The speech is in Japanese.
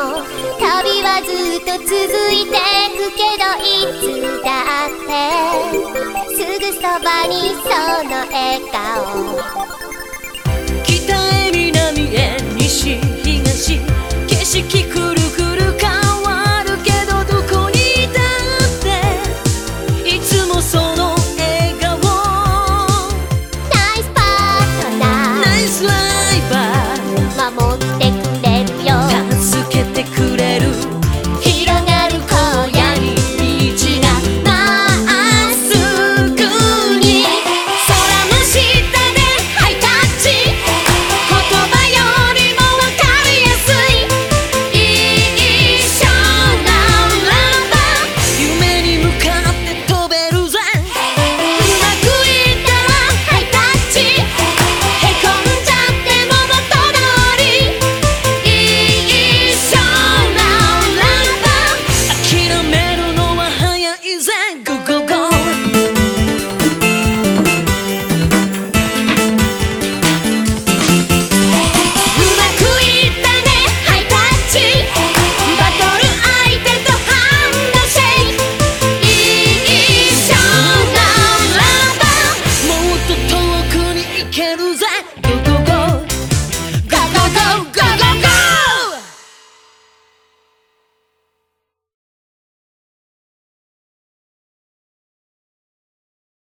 も。旅はずっと続いてくけどいつだって。すぐそばにその笑顔。北へ南へ西東景色くるくる変わるけどどこにいたって。いつもその